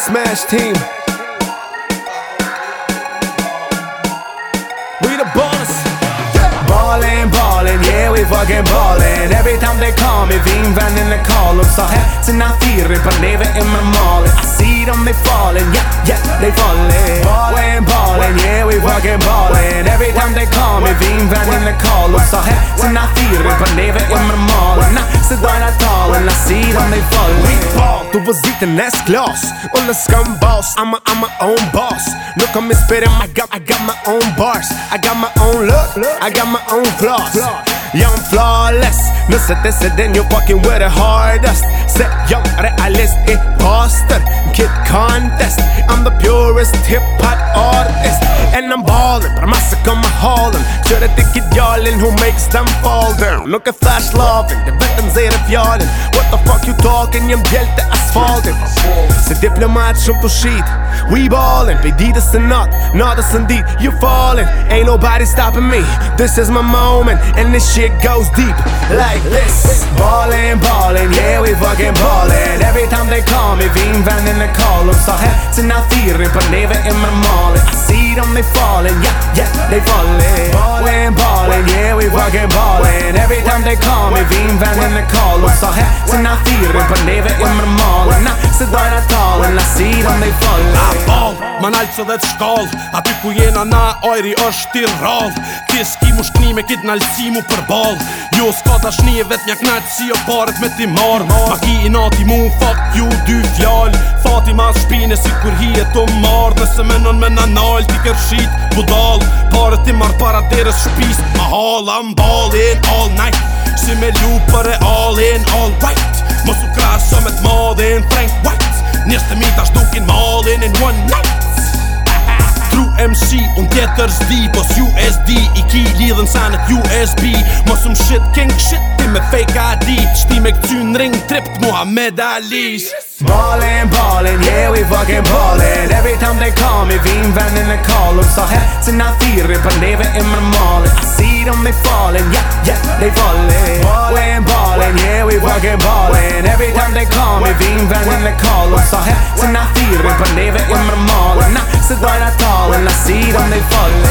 smash team. We the boss. Ballin', ballin', yeah we fucking ballin' Every time they call me, vinvännen är call. Och sa här sina fyra på livet i med malen I see them they fallin', yeah, yeah, they fallin' Ballin', ballin', yeah we fucking ballin' Every time they call me, vinvännen är call. Och sa här sina fyra på livet i med malen Så dina talen, I see them they fallin' Då var zitten S-glas och the scumboss I'm a, I'm my own boss. Look at me spitting, I got, I got my own bars. I got my own look, I got my own flaws. Yeah I'm flawless. Nu sätter sig den you fucking with the hardest. Säg jag realist, imposter Kid contest. I'm the purest hip-hop artist And I'm ballin' but massa kommer halen Kör ett idealen who makes them fall down. Look at flash loving, det vet den säger fjalen What the fuck you talking, jag hjälte asfalten Så diplomat som på skit We ballin', be Adidas and not, not us indeed You fallin', ain't nobody stopping me. This is my moment, and this shit goes deep Like this. Ballin', ballin', yeah we fucking ballin' Every time they call me, är call. Och sa här sina fyra på livet i med malen I see them they fallin', yeah, yeah, they fallin' Ballin', ballin', yeah we fucking ballin' janë dhe kami Vim vendin e kallën Sa he se na thirin Për neve i mërë malën Na se dojna talën Na sirën dhe i fallën A bol, më nalë që dhe të a Aty ku jena na ojri është ti roll. Ti s'ki mu shkni me kit nalësi mu për bol Jo s'ka ta shni e vet mja knaqë si o paret me ti marë Ma ki i nati mu fuck you, dy fjallë Fati ma shpine si kur hi e të marë Nëse menon me na nalë ti kërshit budal Pare ti marë para deres shpist hall I'm ballin all night. Si me lu për e all in all right. Mos u krasë me t'madhin Frank White. Njës të mita shtukin malin in one night. MC, unë tjetër zdi Pos USD, i ki lidhën sanet USB Mos um shit, king shit, ti me fake ID Shti me këcyn ring, tript Muhammed Ali. Ballin', ballin', yeah we fucking ballin' Every time they call me, vinvännen är call Och sa här sina fyra på livet i med malen I see fallin', yeah, yeah, they fallin' Ballin', ballin', yeah we fucking ballin' Every time they call me, vinvännen är call Och sa här sina fyra på livet i med malen Så dina talen, I see them they fallin'